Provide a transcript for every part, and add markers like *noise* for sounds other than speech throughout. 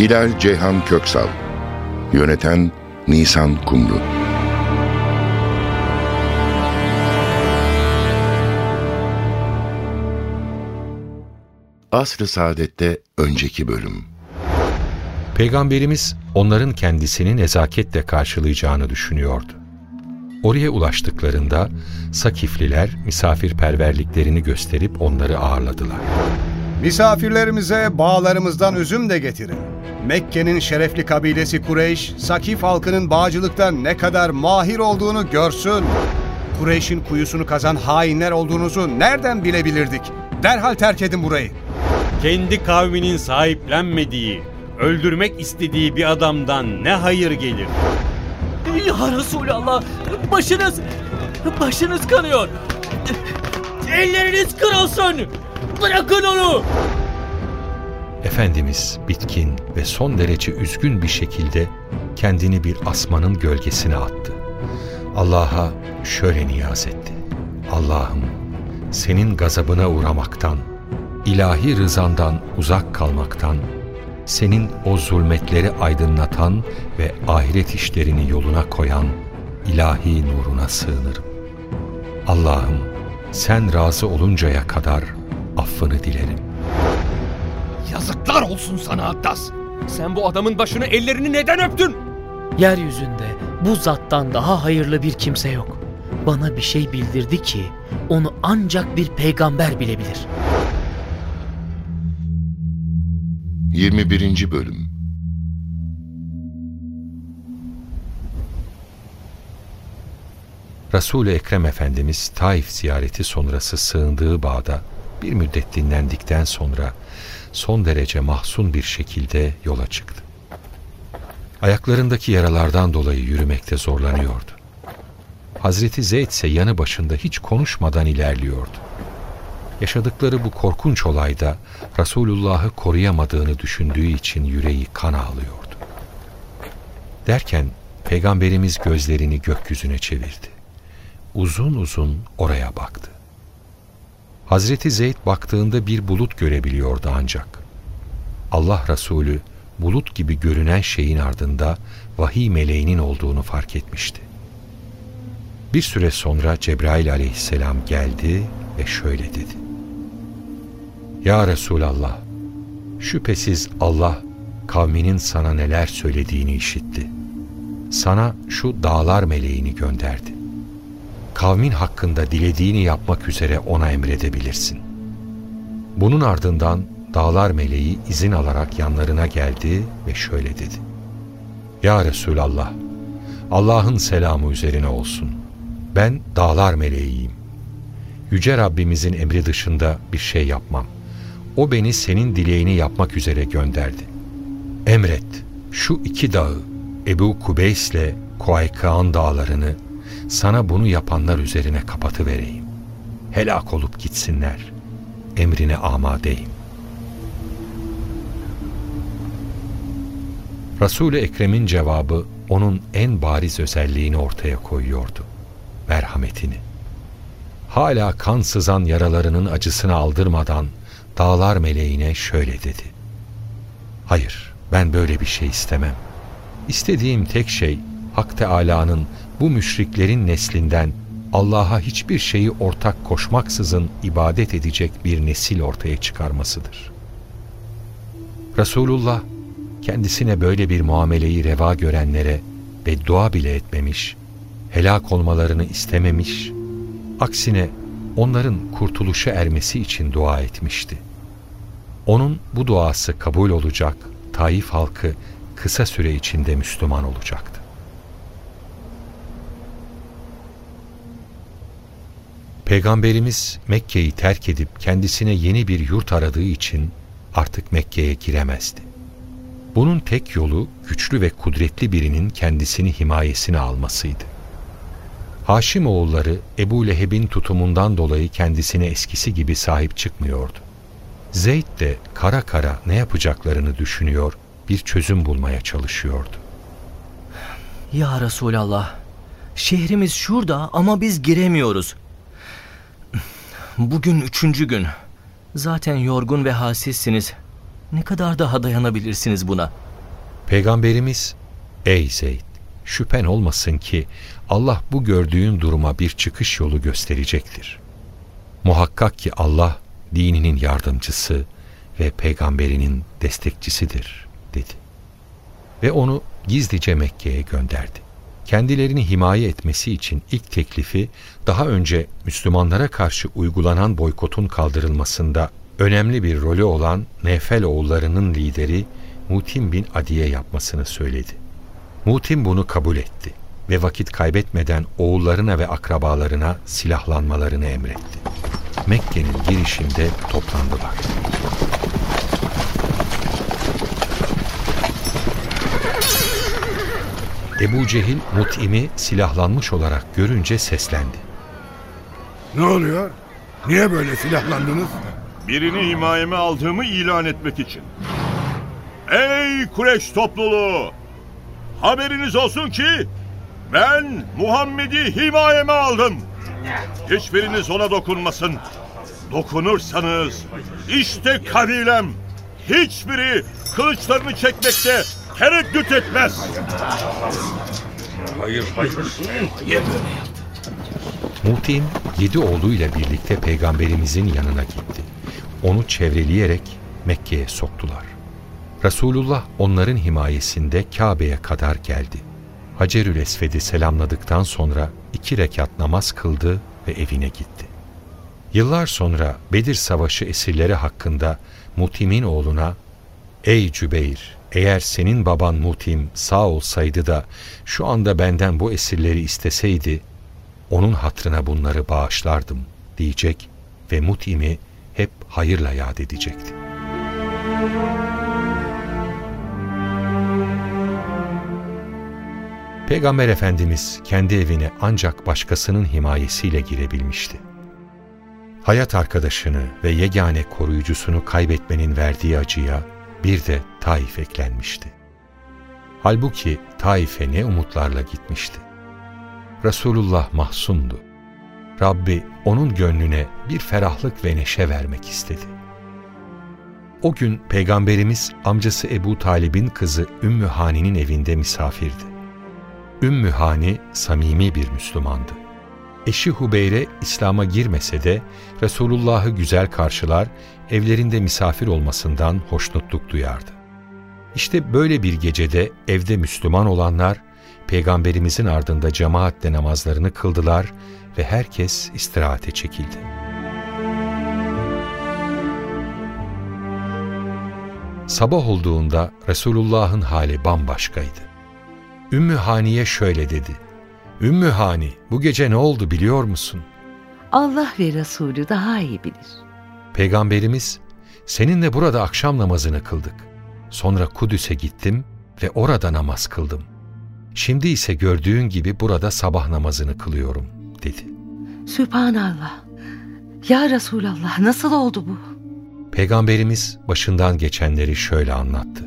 Hilal Ceyhan Köksal Yöneten Nisan Kumru Asr-ı Saadet'te önceki bölüm Peygamberimiz onların kendisini nezaketle karşılayacağını düşünüyordu. Oraya ulaştıklarında Sakifliler misafirperverliklerini gösterip onları ağırladılar. Misafirlerimize bağlarımızdan üzüm de getirin. Mekke'nin şerefli kabilesi Kureyş, Sakif halkının bağcılıkta ne kadar mahir olduğunu görsün. Kureyş'in kuyusunu kazan hainler olduğunuzu nereden bilebilirdik? Derhal terk edin burayı. Kendi kavminin sahiplenmediği, öldürmek istediği bir adamdan ne hayır gelir? Ya Resulallah, başınız, başınız kanıyor. Elleriniz kırılsın. Bırakın onu. Efendimiz bitkin ve son derece üzgün bir şekilde kendini bir asmanın gölgesine attı. Allah'a şöyle niyaz etti. Allah'ım senin gazabına uğramaktan, ilahi rızandan uzak kalmaktan, senin o zulmetleri aydınlatan ve ahiret işlerini yoluna koyan ilahi nuruna sığınırım. Allah'ım sen razı oluncaya kadar affını dilerim. Yazıklar olsun sana Attas. Sen bu adamın başını ellerini neden öptün? Yeryüzünde bu zattan daha hayırlı bir kimse yok. Bana bir şey bildirdi ki onu ancak bir peygamber bilebilir. 21. Bölüm Resul-i Ekrem Efendimiz Taif ziyareti sonrası sığındığı bağda bir müddet dinlendikten sonra son derece mahzun bir şekilde yola çıktı. Ayaklarındaki yaralardan dolayı yürümekte zorlanıyordu. Hazreti Zeyd ise yanı başında hiç konuşmadan ilerliyordu. Yaşadıkları bu korkunç olayda Resulullah'ı koruyamadığını düşündüğü için yüreği kan ağlıyordu. Derken Peygamberimiz gözlerini gökyüzüne çevirdi. Uzun uzun oraya baktı. Hazreti Zeyd baktığında bir bulut görebiliyordu ancak. Allah Resulü bulut gibi görünen şeyin ardında vahiy meleğinin olduğunu fark etmişti. Bir süre sonra Cebrail aleyhisselam geldi ve şöyle dedi. Ya Resulallah, şüphesiz Allah kavminin sana neler söylediğini işitti. Sana şu dağlar meleğini gönderdi. Kavmin hakkında dilediğini yapmak üzere ona emredebilirsin. Bunun ardından dağlar meleği izin alarak yanlarına geldi ve şöyle dedi. Ya Resulallah, Allah'ın selamı üzerine olsun. Ben dağlar meleğiyim. Yüce Rabbimizin emri dışında bir şey yapmam. O beni senin dileğini yapmak üzere gönderdi. Emret, şu iki dağı, Ebu Kubeys ile Kuaykaan dağlarını sana bunu yapanlar üzerine kapatı vereyim. Helak olup gitsinler. Emrine amadeyim. Resul-i Ekrem'in cevabı onun en bariz özelliğini ortaya koyuyordu. Merhametini. Hala kan sızan yaralarının acısını aldırmadan dağlar meleğine şöyle dedi. Hayır, ben böyle bir şey istemem. İstediğim tek şey Hak Teâlâ'nın bu müşriklerin neslinden Allah'a hiçbir şeyi ortak koşmaksızın ibadet edecek bir nesil ortaya çıkarmasıdır. Resulullah kendisine böyle bir muameleyi reva görenlere beddua bile etmemiş, helak olmalarını istememiş, aksine onların kurtuluşa ermesi için dua etmişti. Onun bu duası kabul olacak, Taif halkı kısa süre içinde Müslüman olacaktı. Peygamberimiz Mekke'yi terk edip kendisine yeni bir yurt aradığı için artık Mekke'ye giremezdi. Bunun tek yolu güçlü ve kudretli birinin kendisini himayesine almasıydı. Haşim oğulları Ebu Leheb'in tutumundan dolayı kendisine eskisi gibi sahip çıkmıyordu. Zeyd de kara kara ne yapacaklarını düşünüyor, bir çözüm bulmaya çalışıyordu. Ya Resulallah, şehrimiz şurada ama biz giremiyoruz. Bugün üçüncü gün. Zaten yorgun ve halsizsiniz. Ne kadar daha dayanabilirsiniz buna? Peygamberimiz, ey Zeyd, şüphen olmasın ki Allah bu gördüğün duruma bir çıkış yolu gösterecektir. Muhakkak ki Allah dininin yardımcısı ve peygamberinin destekçisidir dedi. Ve onu gizlice Mekke'ye gönderdi. Kendilerini himaye etmesi için ilk teklifi daha önce Müslümanlara karşı uygulanan boykotun kaldırılmasında önemli bir rolü olan Nefel oğullarının lideri Mutim bin Adiye yapmasını söyledi. Mutim bunu kabul etti ve vakit kaybetmeden oğullarına ve akrabalarına silahlanmalarını emretti. Mekke'nin girişinde toplandılar. Ebu Cehil Mut'im'i silahlanmış olarak görünce seslendi. Ne oluyor? Niye böyle silahlandınız? Birini himayeme aldığımı ilan etmek için. Ey Kureş topluluğu! Haberiniz olsun ki ben Muhammed'i himayeme aldım. Hiçbiriniz ona dokunmasın. Dokunursanız işte kabilem hiçbiri kılıçlarını çekmekte tereddüt etmez. Hayır, hayır. Niye böyle Muhtim yedi oğluyla birlikte peygamberimizin yanına gitti. Onu çevreleyerek Mekke'ye soktular. Resulullah onların himayesinde Kabe'ye kadar geldi. Hacerül Esved'i selamladıktan sonra iki rekat namaz kıldı ve evine gitti. Yıllar sonra Bedir Savaşı esirleri hakkında Mutim'in oğluna ''Ey Cübeyr, eğer senin baban Mutim sağ olsaydı da şu anda benden bu esirleri isteseydi, onun hatrına bunları bağışlardım.'' diyecek ve Mutim'i hep hayırla yad edecekti. Peygamber Efendimiz kendi evine ancak başkasının himayesiyle girebilmişti. Hayat arkadaşını ve yegane koruyucusunu kaybetmenin verdiği acıya bir de Taif eklenmişti. Halbuki Taif'e ne umutlarla gitmişti. Resulullah mahzundu. Rabbi onun gönlüne bir ferahlık ve neşe vermek istedi. O gün Peygamberimiz amcası Ebu Talib'in kızı Ümmü Hani'nin evinde misafirdi. Ümmü Hani samimi bir Müslümandı. Eşi Hubeyre İslam'a girmese de Resulullah'ı güzel karşılar, evlerinde misafir olmasından hoşnutluk duyardı. İşte böyle bir gecede evde Müslüman olanlar, Peygamberimizin ardında cemaatle namazlarını kıldılar ve herkes istirahate çekildi. Sabah olduğunda Resulullah'ın hali bambaşkaydı. Ümmü Hani'ye şöyle dedi. Ümmü Hani bu gece ne oldu biliyor musun? Allah ve Resulü daha iyi bilir. Peygamberimiz seninle burada akşam namazını kıldık. Sonra Kudüs'e gittim ve orada namaz kıldım. Şimdi ise gördüğün gibi burada sabah namazını kılıyorum dedi. Sübhanallah. Ya Resulallah nasıl oldu bu? Peygamberimiz başından geçenleri şöyle anlattı.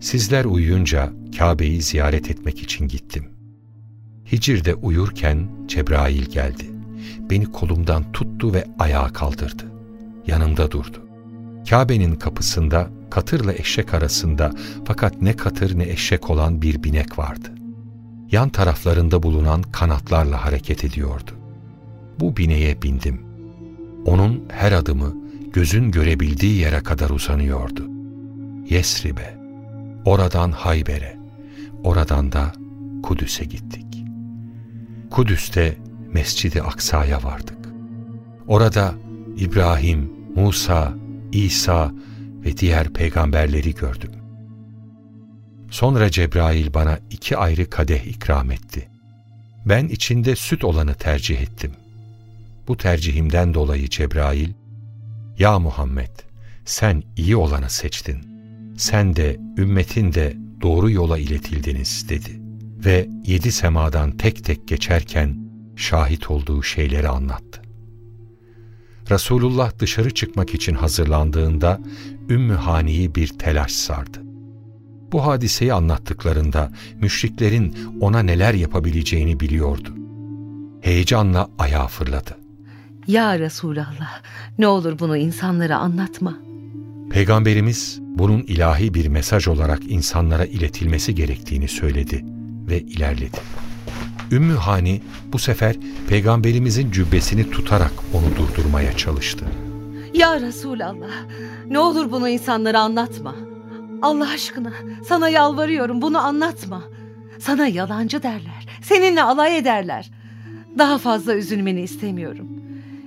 Sizler uyuyunca Kabe'yi ziyaret etmek için gittim. Hicir'de uyurken Cebrail geldi. Beni kolumdan tuttu ve ayağa kaldırdı. Yanımda durdu. Kabe'nin kapısında katırla eşek arasında fakat ne katır ne eşek olan bir binek vardı. Yan taraflarında bulunan kanatlarla hareket ediyordu. Bu bineğe bindim. Onun her adımı gözün görebildiği yere kadar uzanıyordu. Yesrib'e, oradan Hayber'e, oradan da Kudüs'e gittik. Kudüs'te Mescid-i Aksa'ya vardık. Orada İbrahim, Musa, İsa ve diğer peygamberleri gördüm. Sonra Cebrail bana iki ayrı kadeh ikram etti. Ben içinde süt olanı tercih ettim. Bu tercihimden dolayı Cebrail, ''Ya Muhammed, sen iyi olanı seçtin. sen de ümmetin de doğru yola iletildiniz dedi. Ve yedi semadan tek tek geçerken şahit olduğu şeyleri anlattı. Resulullah dışarı çıkmak için hazırlandığında Ümmü Hani'yi bir telaş sardı. Bu hadiseyi anlattıklarında müşriklerin ona neler yapabileceğini biliyordu. Heyecanla ayağa fırladı. Ya Resulallah ne olur bunu insanlara anlatma. Peygamberimiz bunun ilahi bir mesaj olarak insanlara iletilmesi gerektiğini söyledi ve ilerledi. Ümmü Hani bu sefer peygamberimizin cübbesini tutarak onu durdurmaya çalıştı. Ya Resulallah ne olur bunu insanlara anlatma. Allah aşkına sana yalvarıyorum bunu anlatma. Sana yalancı derler. Seninle alay ederler. Daha fazla üzülmeni istemiyorum.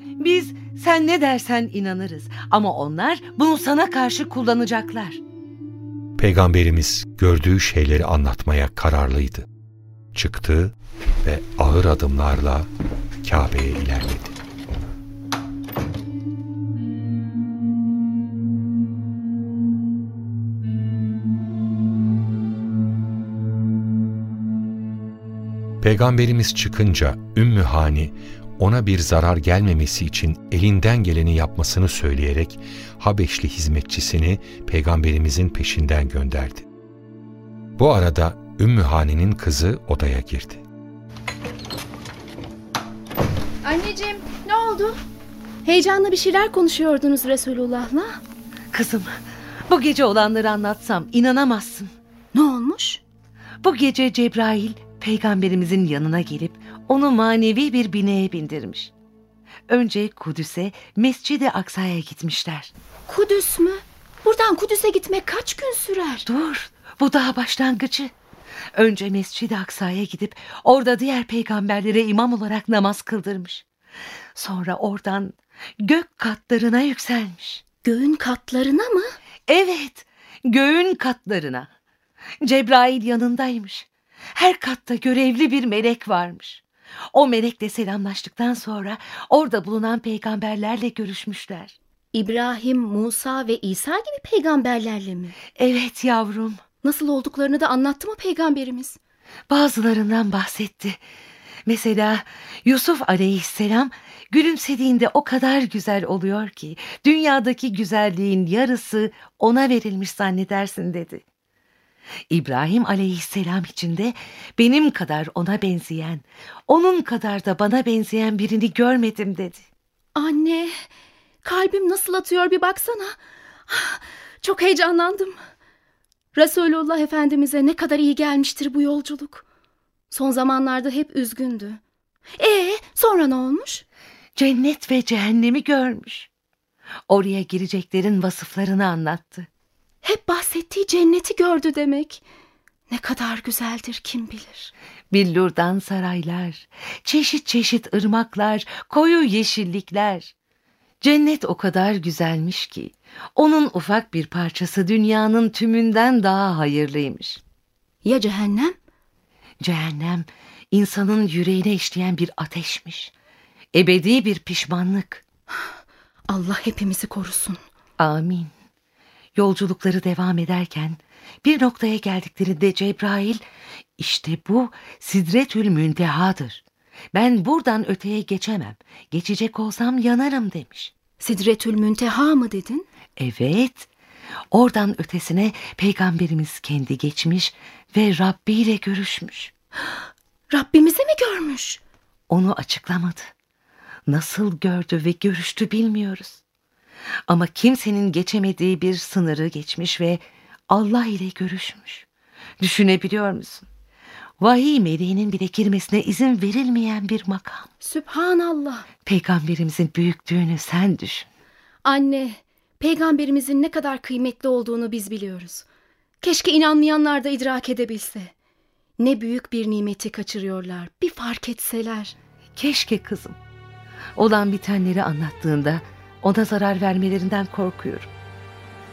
Biz sen ne dersen inanırız ama onlar bunu sana karşı kullanacaklar. Peygamberimiz gördüğü şeyleri anlatmaya kararlıydı. Çıktı ve ağır adımlarla Kabe'ye ilerledi. Peygamberimiz çıkınca Ümmü Hani ona bir zarar gelmemesi için elinden geleni yapmasını söyleyerek Habeşli hizmetçisini peygamberimizin peşinden gönderdi. Bu arada Ümmü Hani'nin kızı odaya girdi. Anneciğim ne oldu? Heyecanla bir şeyler konuşuyordunuz Resulullah'la. Kızım bu gece olanları anlatsam inanamazsın. Ne olmuş? Bu gece Cebrail peygamberimizin yanına gelip onu manevi bir bineye bindirmiş. Önce Kudüs'e, Mescid-i Aksa'ya gitmişler. Kudüs mü? Buradan Kudüs'e gitmek kaç gün sürer? Dur, bu daha başlangıcı. Önce Mescid-i Aksa'ya gidip orada diğer peygamberlere imam olarak namaz kıldırmış. Sonra oradan gök katlarına yükselmiş. Göğün katlarına mı? Evet, göğün katlarına. Cebrail yanındaymış. Her katta görevli bir melek varmış. O melekle selamlaştıktan sonra orada bulunan peygamberlerle görüşmüşler. İbrahim, Musa ve İsa gibi peygamberlerle mi? Evet yavrum. Nasıl olduklarını da anlattı mı peygamberimiz? Bazılarından bahsetti. Mesela Yusuf aleyhisselam gülümsediğinde o kadar güzel oluyor ki dünyadaki güzelliğin yarısı ona verilmiş zannedersin dedi. İbrahim aleyhisselam için de benim kadar ona benzeyen, onun kadar da bana benzeyen birini görmedim dedi. Anne, kalbim nasıl atıyor bir baksana. Çok heyecanlandım. Resulullah Efendimiz'e ne kadar iyi gelmiştir bu yolculuk. Son zamanlarda hep üzgündü. Ee, sonra ne olmuş? Cennet ve cehennemi görmüş. Oraya gireceklerin vasıflarını anlattı. Hep bahsettiği cenneti gördü demek. Ne kadar güzeldir kim bilir. Billurdan saraylar, çeşit çeşit ırmaklar, koyu yeşillikler. Cennet o kadar güzelmiş ki onun ufak bir parçası dünyanın tümünden daha hayırlıymış. Ya cehennem? Cehennem insanın yüreğine işleyen bir ateşmiş. Ebedi bir pişmanlık. Allah hepimizi korusun. Amin. Yolculukları devam ederken bir noktaya geldiklerinde Cebrail işte bu Sidretül Müntehadır. Ben buradan öteye geçemem. Geçecek olsam yanarım demiş. Sidretül Münteha mı dedin? Evet. Oradan ötesine peygamberimiz kendi geçmiş ve Rabbi ile görüşmüş. *gasps* Rabbimizi mi görmüş? Onu açıklamadı. Nasıl gördü ve görüştü bilmiyoruz. Ama kimsenin geçemediği bir sınırı geçmiş ve Allah ile görüşmüş. Düşünebiliyor musun? Vahiy meleğinin bile girmesine izin verilmeyen bir makam. Sübhanallah. Peygamberimizin büyüklüğünü sen düşün. Anne, peygamberimizin ne kadar kıymetli olduğunu biz biliyoruz. Keşke inanmayanlar da idrak edebilse. Ne büyük bir nimeti kaçırıyorlar. Bir fark etseler. Keşke kızım. Olan bitenleri anlattığında ona zarar vermelerinden korkuyorum.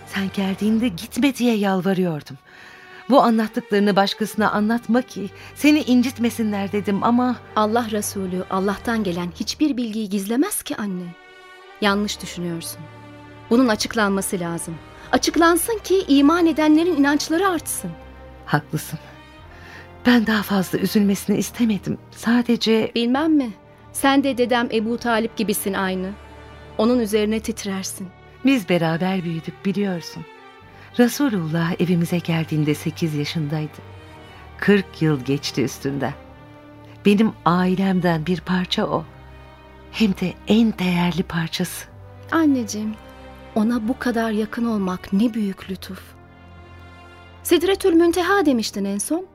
Sen geldiğinde gitme diye yalvarıyordum. Bu anlattıklarını başkasına anlatma ki seni incitmesinler dedim ama... Allah Resulü Allah'tan gelen hiçbir bilgiyi gizlemez ki anne. Yanlış düşünüyorsun. Bunun açıklanması lazım. Açıklansın ki iman edenlerin inançları artsın. Haklısın. Ben daha fazla üzülmesini istemedim. Sadece... Bilmem mi? Sen de dedem Ebu Talip gibisin aynı. Onun üzerine titrersin. Biz beraber büyüdük biliyorsun. Resulullah evimize geldiğinde 8 yaşındaydı. 40 yıl geçti üstünden. Benim ailemden bir parça o. Hem de en değerli parçası. Anneciğim, ona bu kadar yakın olmak ne büyük lütuf. Sidretül Münteha demiştin en son.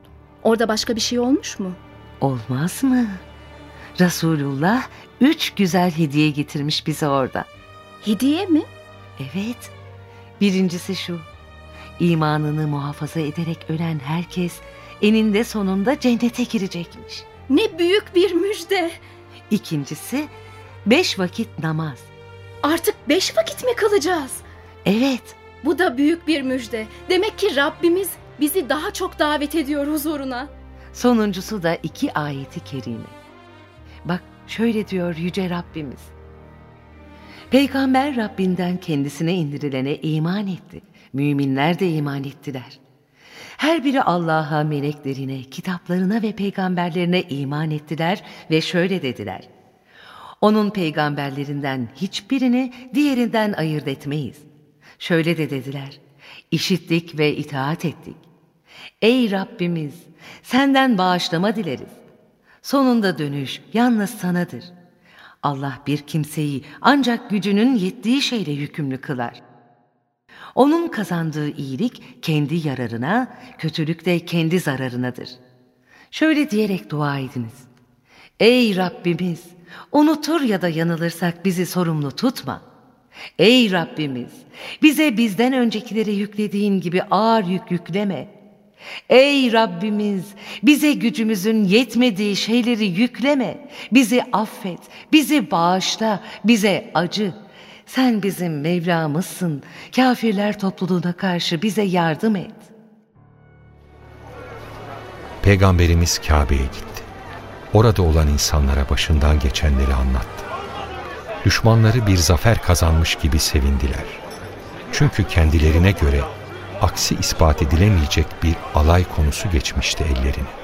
Orada başka bir şey olmuş mu? Olmaz mı? Resulullah üç güzel hediye getirmiş bize orada. Hediye mi? Evet. Birincisi şu. İmanını muhafaza ederek ölen herkes eninde sonunda cennete girecekmiş. Ne büyük bir müjde. İkincisi beş vakit namaz. Artık beş vakit mi kalacağız? Evet. Bu da büyük bir müjde. Demek ki Rabbimiz bizi daha çok davet ediyor huzuruna. Sonuncusu da iki ayeti kerime. Bak şöyle diyor Yüce Rabbimiz. Peygamber Rabbinden kendisine indirilene iman etti. Müminler de iman ettiler. Her biri Allah'a, meleklerine, kitaplarına ve peygamberlerine iman ettiler ve şöyle dediler. Onun peygamberlerinden hiçbirini diğerinden ayırt etmeyiz. Şöyle de dediler. İşittik ve itaat ettik. Ey Rabbimiz, senden bağışlama dileriz. Sonunda dönüş yalnız sanadır. Allah bir kimseyi ancak gücünün yettiği şeyle yükümlü kılar. Onun kazandığı iyilik kendi yararına, kötülük de kendi zararınadır. Şöyle diyerek dua ediniz. Ey Rabbimiz, unutur ya da yanılırsak bizi sorumlu tutma. Ey Rabbimiz, bize bizden öncekileri yüklediğin gibi ağır yük yükleme. Ey Rabbimiz, bize gücümüzün yetmediği şeyleri yükleme. Bizi affet, bizi bağışla, bize acı. Sen bizim Mevlamızsın. Kafirler topluluğuna karşı bize yardım et. Peygamberimiz Kabe'ye gitti. Orada olan insanlara başından geçenleri anlattı. Düşmanları bir zafer kazanmış gibi sevindiler. Çünkü kendilerine göre aksi ispat edilemeyecek bir alay konusu geçmişti ellerine.